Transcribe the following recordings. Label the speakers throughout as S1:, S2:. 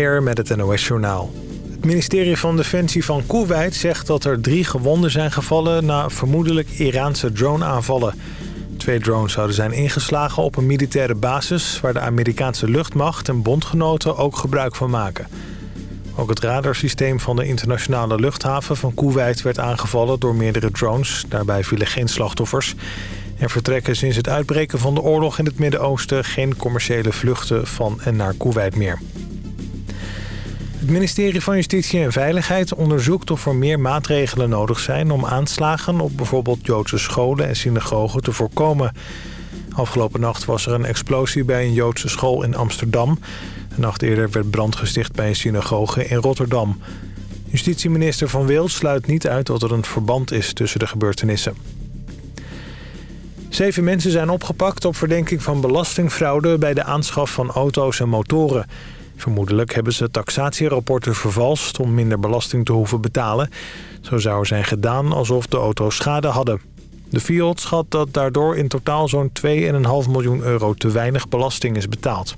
S1: met het NOS-journaal. Het ministerie van Defensie van Kuwait zegt dat er drie gewonden zijn gevallen... na vermoedelijk Iraanse drone-aanvallen. Twee drones zouden zijn ingeslagen op een militaire basis... waar de Amerikaanse luchtmacht en bondgenoten ook gebruik van maken. Ook het radarsysteem van de internationale luchthaven van Kuwait werd aangevallen door meerdere drones. Daarbij vielen geen slachtoffers. Er vertrekken sinds het uitbreken van de oorlog in het Midden-Oosten... geen commerciële vluchten van en naar Kuwait meer. Het ministerie van Justitie en Veiligheid onderzoekt of er meer maatregelen nodig zijn... om aanslagen op bijvoorbeeld Joodse scholen en synagogen te voorkomen. Afgelopen nacht was er een explosie bij een Joodse school in Amsterdam. Een nacht eerder werd brand gesticht bij een synagoge in Rotterdam. Justitieminister Van Wil sluit niet uit dat er een verband is tussen de gebeurtenissen. Zeven mensen zijn opgepakt op verdenking van belastingfraude... bij de aanschaf van auto's en motoren... Vermoedelijk hebben ze taxatierapporten vervalst om minder belasting te hoeven betalen. Zo zou er zijn gedaan alsof de auto's schade hadden. De Fiat schat dat daardoor in totaal zo'n 2,5 miljoen euro te weinig belasting is betaald.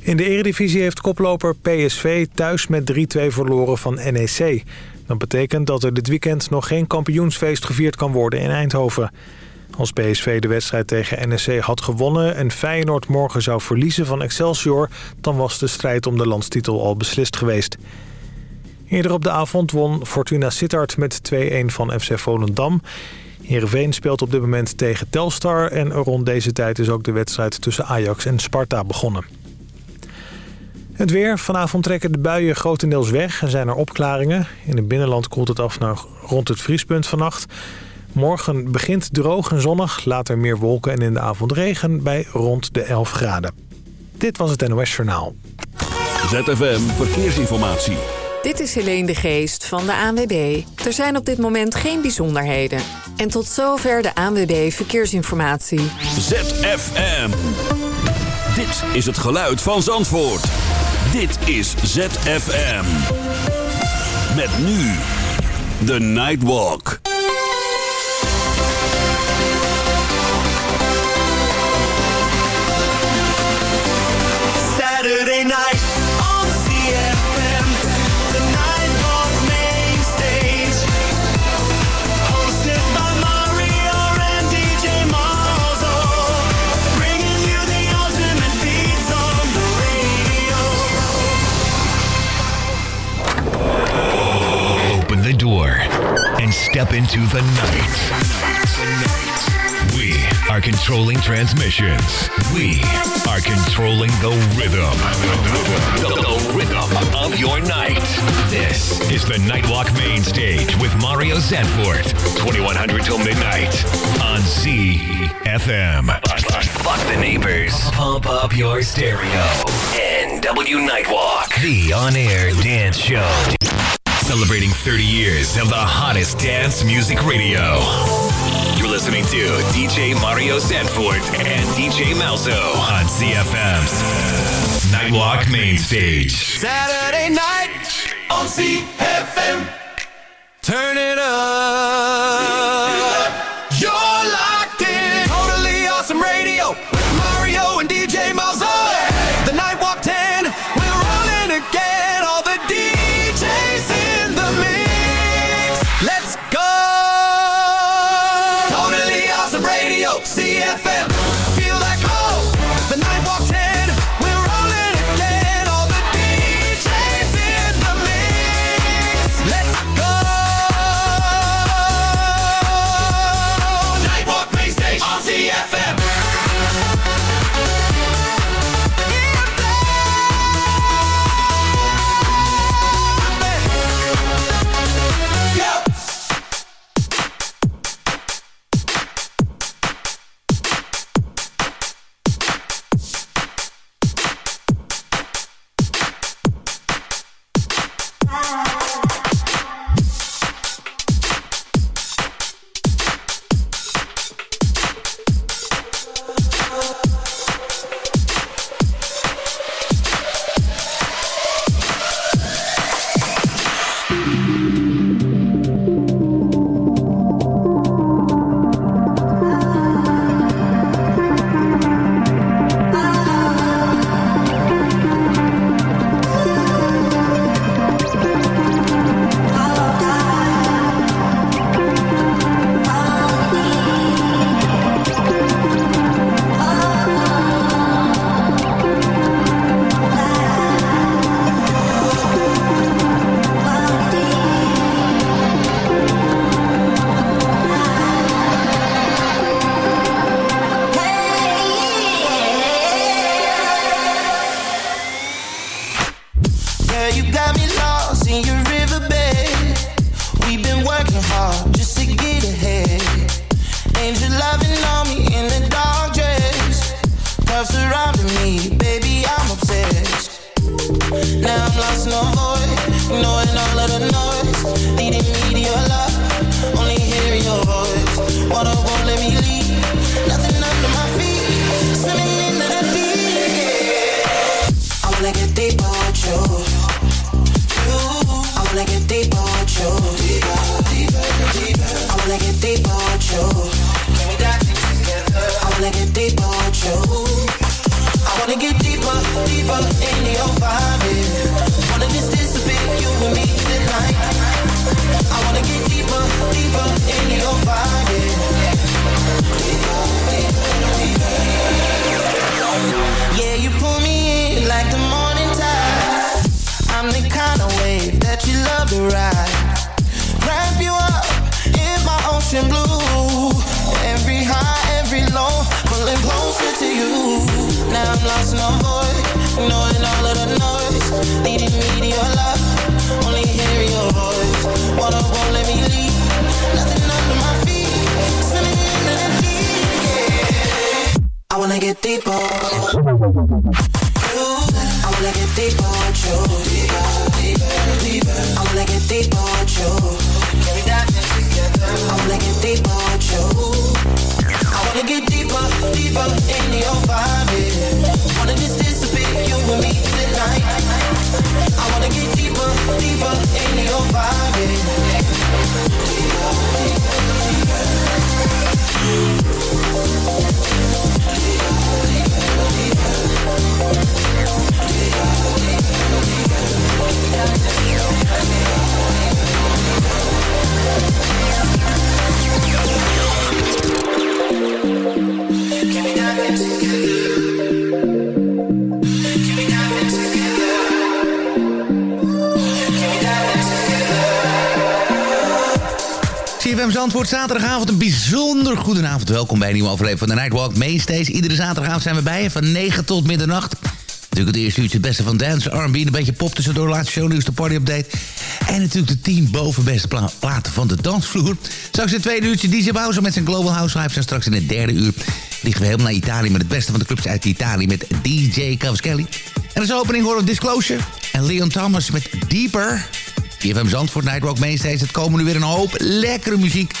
S1: In de eredivisie heeft koploper PSV thuis met 3-2 verloren van NEC. Dat betekent dat er dit weekend nog geen kampioensfeest gevierd kan worden in Eindhoven. Als PSV de wedstrijd tegen NEC had gewonnen en Feyenoord morgen zou verliezen van Excelsior... dan was de strijd om de landstitel al beslist geweest. Eerder op de avond won Fortuna Sittard met 2-1 van FC Volendam. Heerenveen speelt op dit moment tegen Telstar... en rond deze tijd is ook de wedstrijd tussen Ajax en Sparta begonnen. Het weer. Vanavond trekken de buien grotendeels weg en zijn er opklaringen. In het binnenland koelt het af naar rond het vriespunt vannacht... Morgen begint droog en zonnig, later meer wolken en in de avond regen bij rond de 11 graden. Dit was het NOS Journaal.
S2: ZFM Verkeersinformatie.
S3: Dit is Helene de Geest van de ANWB. Er zijn op dit moment geen bijzonderheden. En tot zover de ANWB Verkeersinformatie.
S2: ZFM. Dit is het geluid van Zandvoort. Dit is ZFM. Met nu de Nightwalk.
S4: Saturday night on CFM. The Nightwalk main stage. Hosted by Mario and DJ Malzo. Bringing you the ultimate beats on the radio.
S5: Open the door and step into the night. Are controlling transmissions. We are controlling the rhythm. The, the rhythm of your night. This is the Nightwalk Main Stage with Mario Zanfort. 2100 till midnight on ZFM. Fuck the neighbors. Pump up your stereo. NW Nightwalk. The on-air dance show. Celebrating 30 years of the hottest dance music radio. Listening to DJ Mario Sanford and DJ Malzo on CFM's Nightwalk Main Stage.
S4: Saturday night on CFM. Turn it up.
S6: Zandvoort, zaterdagavond een bijzonder goedenavond. Welkom bij een nieuwe aflevering van de Nightwalk Mainstays. Iedere zaterdagavond zijn we bij je van 9 tot middernacht. Natuurlijk het eerste uurtje het beste van dance, R&B, een beetje pop tussendoor. Laatste shownieuws, de party update. En natuurlijk de 10 bovenbeste pla platen van de dansvloer. Straks in het tweede uurtje DJ Bowser met zijn Global House Vibes. En straks in het derde uur vliegen we helemaal naar Italië... met het beste van de clubs uit Italië met DJ Cavaschelli. En als opening horen we Disclosure en Leon Thomas met Deeper... CFM Zandvoort Nightwalk Mainstays. Het komen nu weer een hoop lekkere muziek.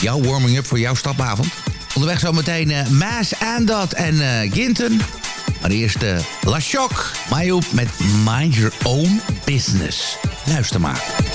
S6: Jouw warming-up voor jouw stapavond. Onderweg zometeen uh, Maas, Aandat en uh, Ginten. Maar eerst uh, La Choc. Mayop met Mind Your Own Business. Luister maar.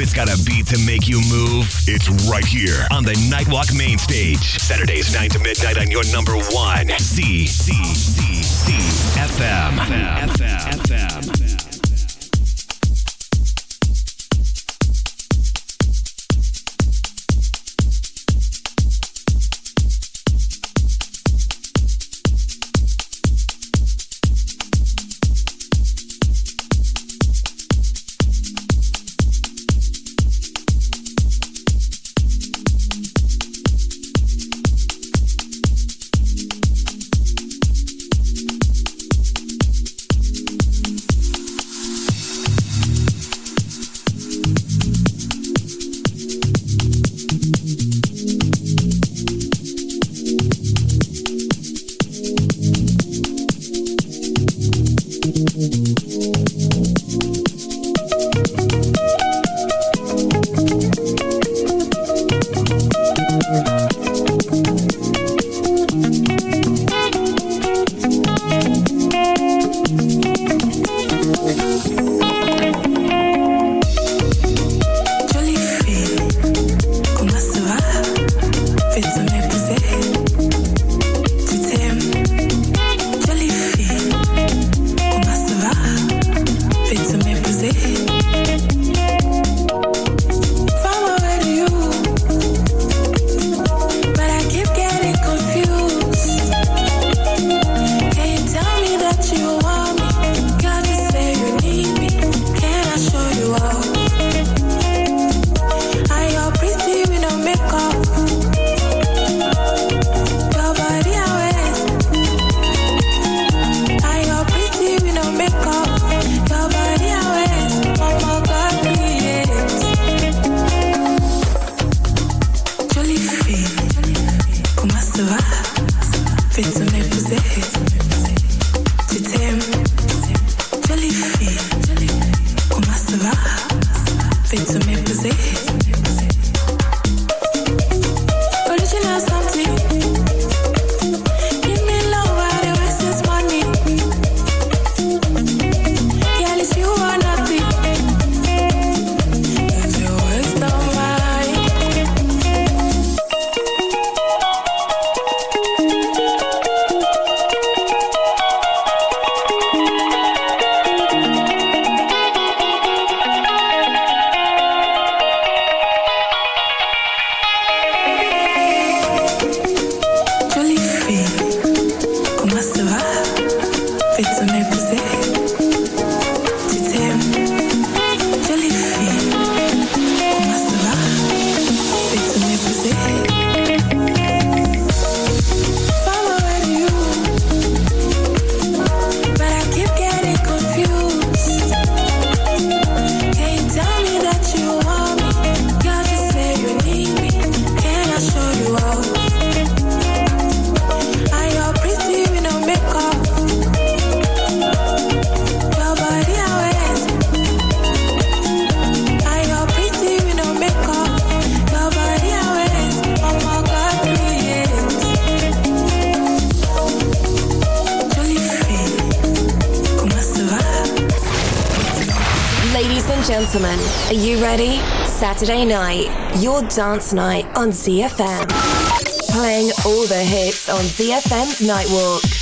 S7: It's got a beat to make you move, it's right here on the Nightwalk main stage. Saturdays 9 to midnight on your number one. C C C C FM. FM. FM.
S8: Saturday night, your dance night on ZFM. Playing all the hits on ZFM's Nightwalk.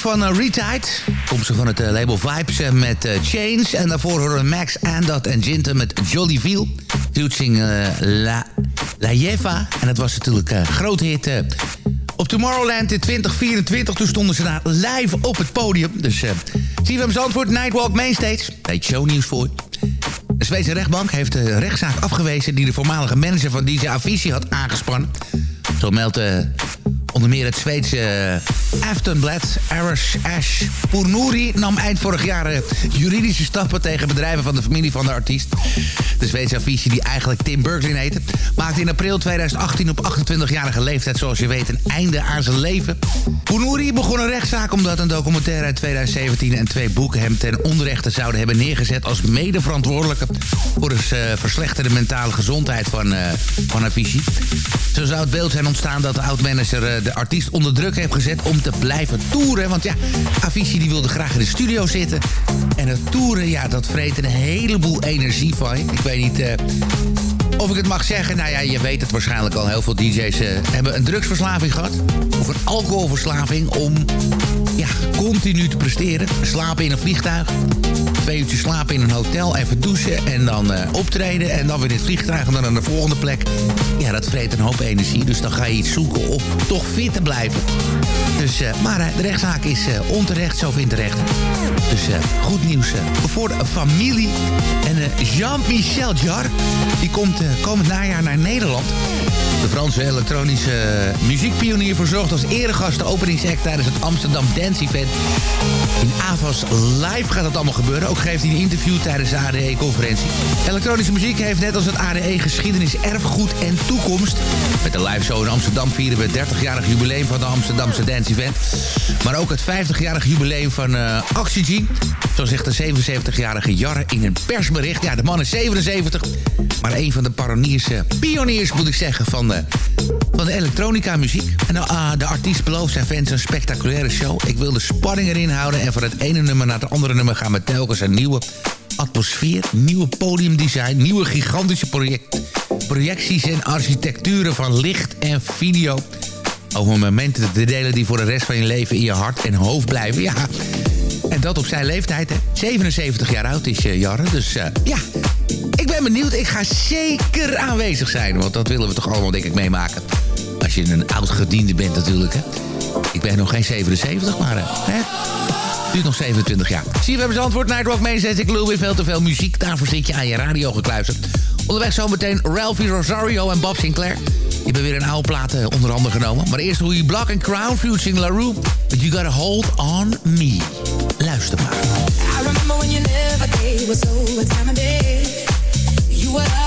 S6: Van uh, Retide. Komt ze van het uh, label Vibes uh, met Change. En daarvoor horen Max, Andot en Jinten met Jolly Veel. Featuring La, La Jeva. En dat was natuurlijk een grote hit op Tomorrowland in 2024. Toen stonden ze daar live op het podium. Dus uh, CFM Zandvoort, Nightwalk Mainstage. Beetje shownieuws voor De Zweedse rechtbank heeft de rechtszaak afgewezen... die de voormalige manager van DJ Avicii had aangespannen. Zo meldt Onder meer het Zweedse uh, Aftonblad, Arash Ash Purnuri... nam eind vorig jaar uh, juridische stappen tegen bedrijven van de familie van de artiest. De Zweedse affiche, die eigenlijk Tim Berglin heette... maakte in april 2018 op 28-jarige leeftijd, zoals je weet, een einde aan zijn leven. Purnuri begon een rechtszaak omdat een documentaire uit 2017... en twee boeken hem ten onrechte zouden hebben neergezet... als medeverantwoordelijke voor de uh, verslechterde mentale gezondheid van, van Avicii. Zo zou het beeld zijn ontstaan dat de oud-manager de artiest onder druk heeft gezet om te blijven toeren. Want ja, Avicii die wilde graag in de studio zitten. En het toeren, ja, dat vreet een heleboel energie van je. Ik weet niet... Uh, of ik het mag zeggen, nou ja, je weet het waarschijnlijk al. Heel veel DJ's uh, hebben een drugsverslaving gehad. Of een alcoholverslaving om ja, continu te presteren. Slapen in een vliegtuig. Twee uurtjes slapen in een hotel, even douchen en dan uh, optreden. En dan weer in het vliegtuig en dan naar de volgende plek. Ja, dat vreet een hoop energie. Dus dan ga je iets zoeken om toch fit te blijven. Dus, uh, maar uh, de rechtszaak is onterecht, zo vindt de rechter. Dus goed nieuws voor de familie. En Jean-Michel Jarre, die komt komend najaar naar Nederland. De Franse elektronische muziekpionier verzorgt als eregast de openingsact tijdens het Amsterdam Dance Event. In AVAS Live gaat dat allemaal gebeuren. Ook geeft hij een interview tijdens de ADE-conferentie. Elektronische muziek heeft net als het ADE geschiedenis, erfgoed en toekomst. Met de live show in Amsterdam vieren we het 30-jarig jubileum van de Amsterdamse Dance Event. Maar ook het 50-jarig jubileum van uh, Oxygen. Zo zegt de 77-jarige Jarre in een persbericht. Ja, de man is 77. Maar een van de paroniers, pioniers moet ik zeggen, van van de elektronica muziek. En uh, de artiest belooft zijn fans een spectaculaire show. Ik wil de spanning erin houden en van het ene nummer naar het andere nummer gaan we telkens een nieuwe atmosfeer, nieuwe podiumdesign, nieuwe gigantische project, projecties en architecturen van licht en video. Over momenten te delen die voor de rest van je leven in je hart en hoofd blijven. Ja, dat op zijn leeftijd, hè. 77 jaar oud is uh, Jarre, dus uh, ja... Ik ben benieuwd, ik ga zeker aanwezig zijn. Want dat willen we toch allemaal, denk ik, meemaken. Als je een oud gediende bent natuurlijk, hè. Ik ben nog geen 77, maar uh, hè, duurt nog 27 jaar. Zie we hebben zijn antwoord. Nightwalk meezet. Ik lul weer veel te veel muziek. Daarvoor zit je aan je radio gekluisterd. Onderweg zometeen Ralphie Rosario en Bob Sinclair. Die hebben weer een oude plaat onder handen genomen. Maar eerst hoe je Black and Crown featuring LaRue. But you gotta hold on me. Luister maar. I remember when you never gave was over time of day. You were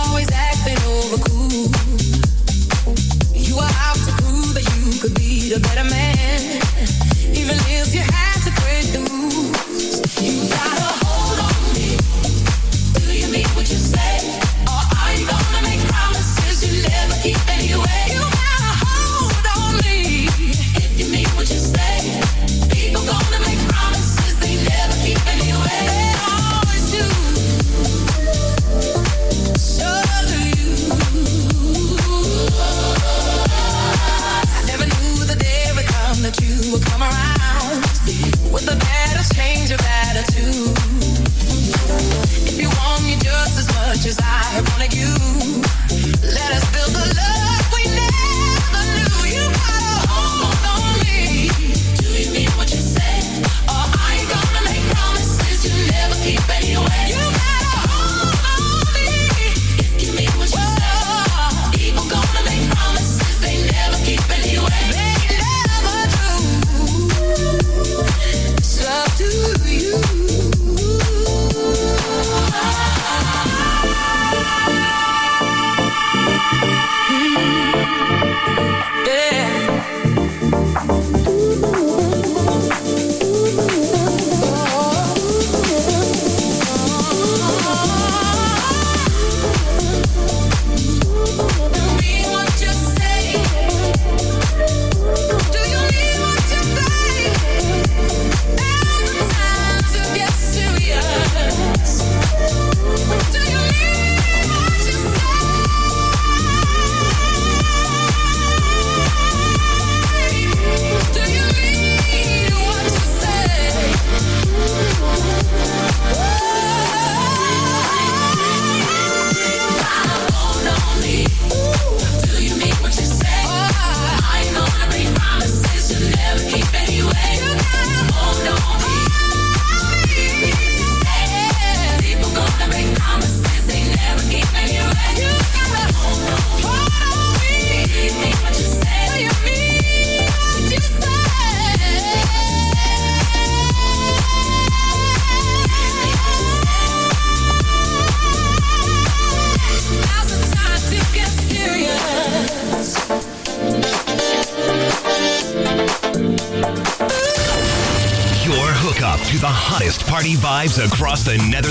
S6: the Netherlands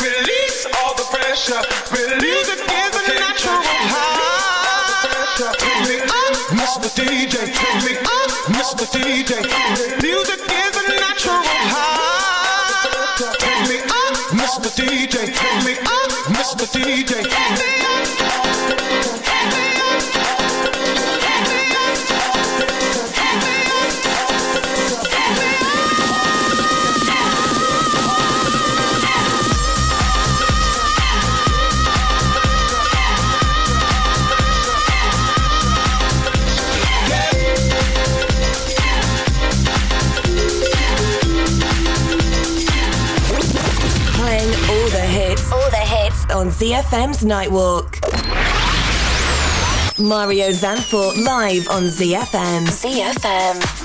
S6: Release all the pressure. Release it is a natural high. Up, Mr. DJ. me
S9: up, Mr. DJ. Music is a natural high. Up, Mr. DJ. Up, Mr. DJ.
S10: ZFM's Nightwalk. Mario Zanfort live on ZFM. ZFM.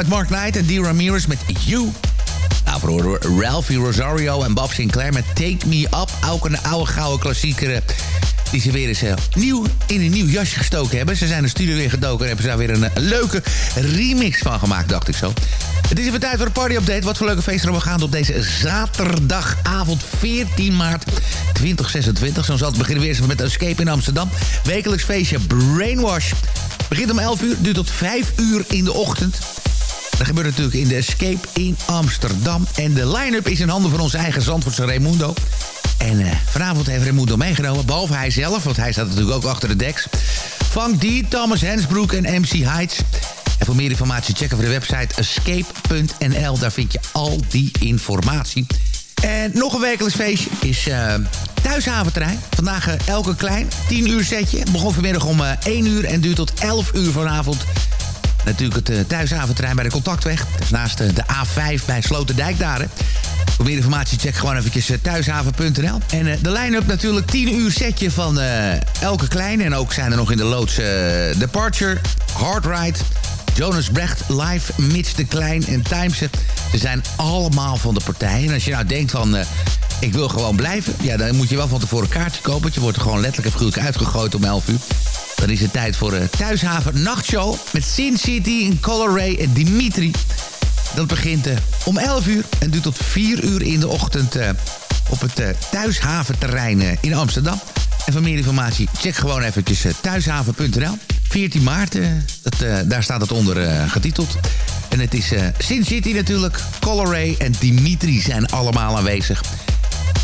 S6: Met Mark Knight en Dee Ramirez met You. Nou, voor Ralphie Rosario en Bob Sinclair met Take Me Up. Ook een oude gouden klassieker eh, die ze weer eens uh, nieuw in een nieuw jasje gestoken hebben. Ze zijn de studio weer gedoken en hebben ze daar weer een, een leuke remix van gemaakt, dacht ik zo. Het is even tijd voor een party-update. Wat voor leuke feesten we gaan op deze zaterdagavond 14 maart 2026. Zo zal het beginnen weer eens met Escape in Amsterdam. Wekelijks feestje Brainwash. Begint om 11 uur, duurt tot 5 uur in de ochtend. Dat gebeurt natuurlijk in de Escape in Amsterdam. En de line-up is in handen van onze eigen Zandvoortse Raimundo. En uh, vanavond heeft Raimundo meegenomen, behalve hij zelf... want hij staat natuurlijk ook achter de deks. Funk D, Thomas Hensbroek en MC Heights. En voor meer informatie check even de website escape.nl. Daar vind je al die informatie. En nog een wekelijks feestje is uh, Thuishaventerrein. Vandaag uh, elke klein, 10 uur setje. Begon vanmiddag om uh, 1 uur en duurt tot 11 uur vanavond. Natuurlijk het uh, Thuishaventerrein bij de Contactweg. Naast de A5 bij Sloterdijk daar. Voor meer informatie check gewoon eventjes thuishaven.nl. En de line-up natuurlijk 10 uur setje van elke klein. En ook zijn er nog in de loods Departure, Hard Ride... Jonas Brecht, Live, Mitch de Klein en Timese. Ze zijn allemaal van de partij. En als je nou denkt van... Ik wil gewoon blijven. Ja, dan moet je wel van tevoren een kaartje kopen. Je wordt er gewoon letterlijk en figuurlijk uitgegooid om 11 uur. Dan is het tijd voor de Thuishaven Nachtshow. Met Sin City, Color Ray en Dimitri. Dat begint uh, om 11 uur en duurt tot 4 uur in de ochtend... Uh, op het Thuishaventerrein in Amsterdam. En voor meer informatie check gewoon eventjes thuishaven.nl. 14 maart, dat, daar staat het onder getiteld. En het is Sin City natuurlijk, Coloray en Dimitri zijn allemaal aanwezig.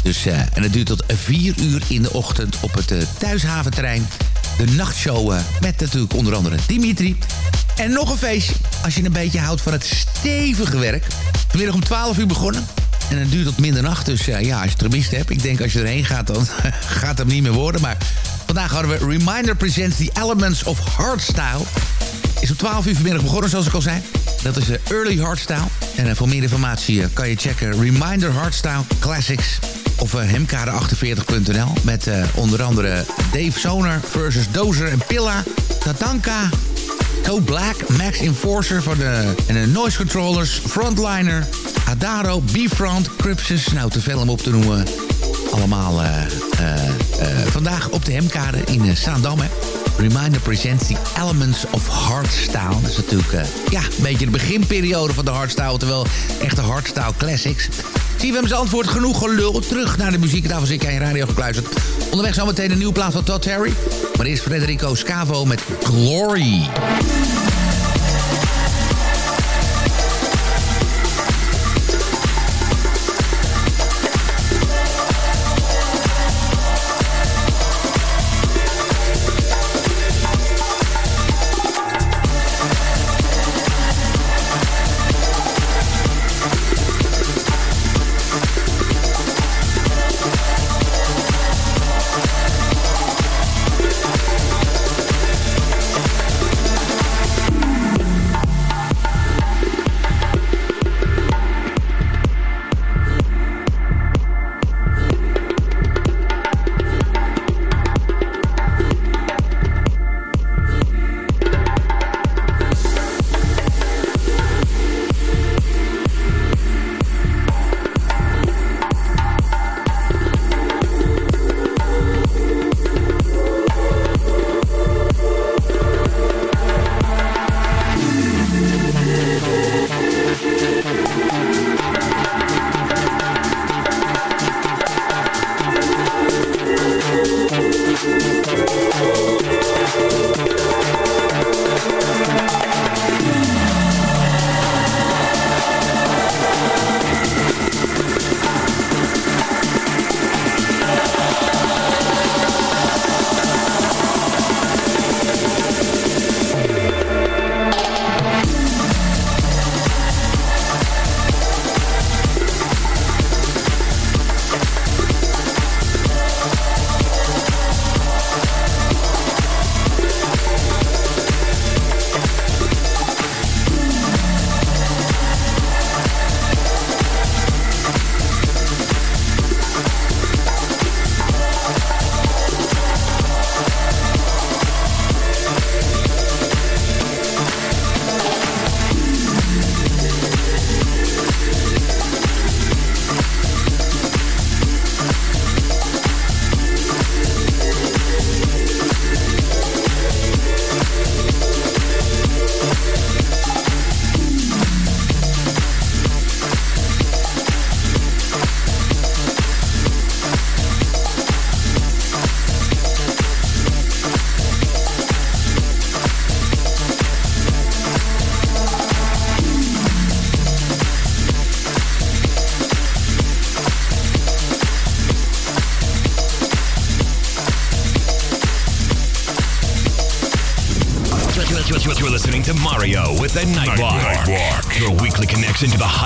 S6: Dus, en het duurt tot 4 uur in de ochtend op het Thuishaventerrein. De nachtshow met natuurlijk onder andere Dimitri. En nog een feestje, als je een beetje houdt van het stevige werk. Vanmiddag om 12 uur begonnen. En het duurt tot middernacht, dus ja, als je het hebt... ik denk als je erheen gaat, dan gaat het niet meer worden. Maar vandaag hadden we Reminder Presents The Elements of Hardstyle. Is om 12 uur vanmiddag begonnen, zoals ik al zei. Dat is de Early Hardstyle. En voor meer informatie kan je checken Reminder Hardstyle Classics... of hemkade48.nl met onder andere Dave Sonar versus Dozer en Pilla... Tatanka, Code Black, Max Enforcer voor de, en de Noise Controllers, Frontliner, Adaro, B-Front, Crypsis. Nou, te veel om op te noemen. Allemaal uh, vandaag op de Hemkade in Zaandam. Reminder presents the Elements of Hardstyle. Dat is natuurlijk ja, een beetje de beginperiode van de hardstyle. Terwijl echte hardstyle classics. Zijn antwoord genoeg gelul. Terug naar de muziek. Daarvoor zit aan je radio gekluisterd. Onderweg zometeen een nieuwe plaat van Todd Terry. Maar eerst Federico Scavo met Glory.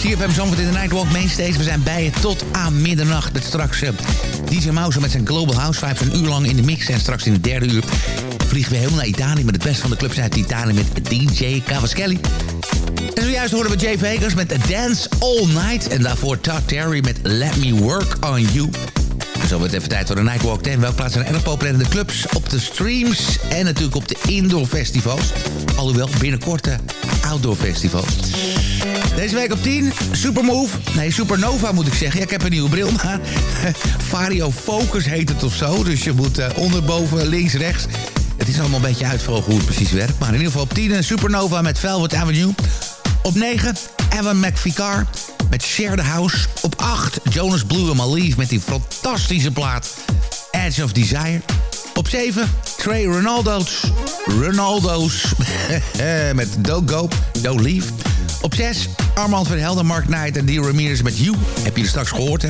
S6: CFM Zandvoort in de Nightwalk Mainstage. We zijn bij je tot aan middernacht. Met straks uh, DJ Mouse met zijn Global House Vibes een uur lang in de mix. En straks in de derde uur vliegen we helemaal naar Italië... met het beste van de clubs uit Italië met DJ Cavaschelli. En zojuist horen we Jay Vegas met Dance All Night. En daarvoor Todd Terry met Let Me Work On You. Zo wordt even tijd voor de Nightwalk 10. Welke plaatsen zijn erg populair in de clubs, op de streams... en natuurlijk op de indoor festivals. Alhoewel binnenkort de outdoor festivals. Deze week op 10, Supermove. Nee, Supernova moet ik zeggen. Ja, ik heb een nieuwe bril, maar Vario Focus heet het of zo. Dus je moet onderboven, links, rechts. Het is allemaal een beetje uitvogel hoe het precies werkt. Maar in ieder geval op 10, Supernova met Velvet Avenue. Op 9, Evan McVicar met Share the House. Op 8, Jonas Blue en Malieve met die fantastische plaat Edge of Desire. Op 7, Trey Ronaldo's. Ronaldo's met Don't Go, Don't Leave. Op 6, Armand van Helden, Mark Knight en Dio Ramirez met You. Heb je er straks gehoord?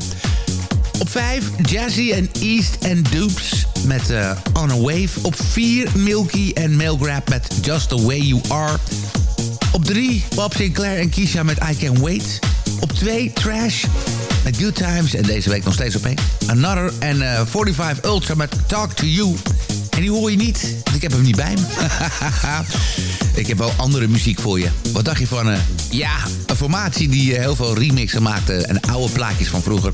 S6: Op 5, Jazzy en East and Dupes met uh, On a Wave. Op 4, Milky en Mailgrab met Just the Way You Are. Op 3, Bob Sinclair en Kisha met I Can Wait. Op 2, Trash met Good Times. En deze week nog steeds op 1. Another en uh, eh, 45 Ultra met Talk to You. En die hoor je niet, want ik heb hem niet bij me. ik heb wel andere muziek voor je. Wat dacht je van, uh, ja, een formatie die uh, heel veel remixen maakte... en oude plaatjes van vroeger.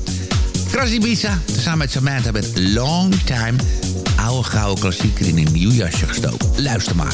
S6: Krassi Bisa, samen met Samantha met Long Time. Oude gouden klassieker in een nieuw jasje gestoken. Luister maar.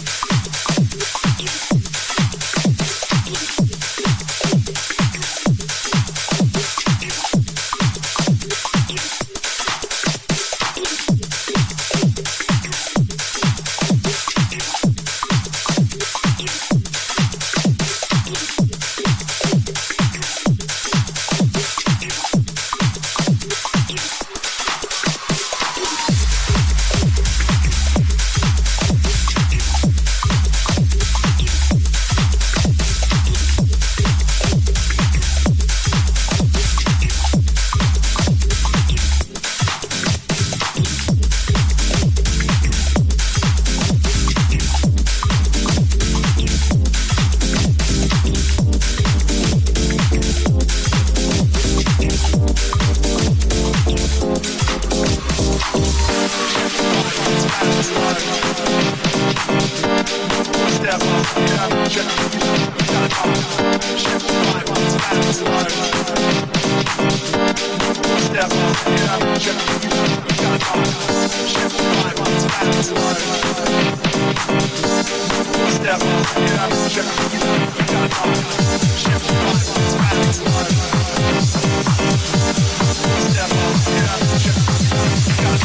S10: Step up,
S11: yeah, check.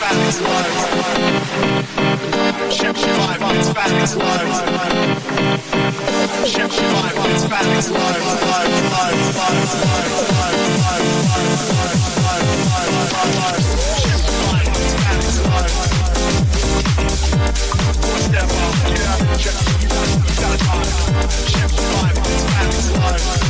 S11: Ship Step up, get out of the jet, you gotta, you gotta try. Shift your vibe, it's back, it's live.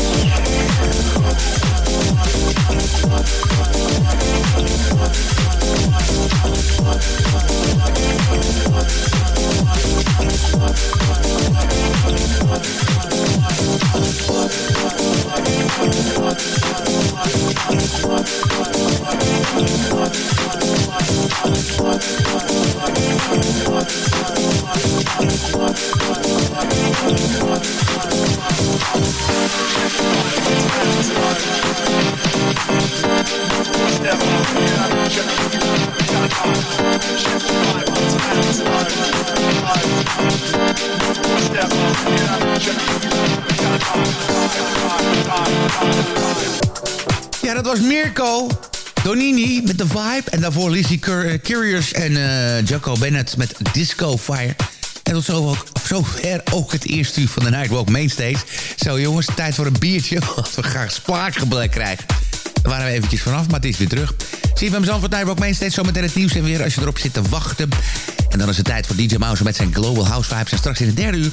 S6: daarvoor Lizzie Curious en uh, Jaco Bennett met Disco Fire. En tot zover ook, ook het eerste uur van de Nightwalk Mainstage. Zo jongens, tijd voor een biertje, want we gaan spraakgebrek krijgen. Daar waren we eventjes vanaf, maar het is weer terug. Van Zandvoort Nightwalk Mainstage, zometeen het nieuws en weer als je erop zit te wachten. En dan is het tijd voor DJ Mouse met zijn Global House Vibes. En straks in het derde uur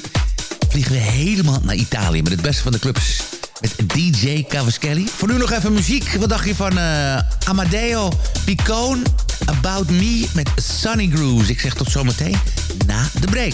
S6: vliegen we helemaal naar Italië met het beste van de clubs met DJ Cavaschelli. Voor nu nog even muziek. Wat dacht je van uh, Amadeo Picone? About Me met Sunny Grooves. Ik zeg tot zometeen na de break.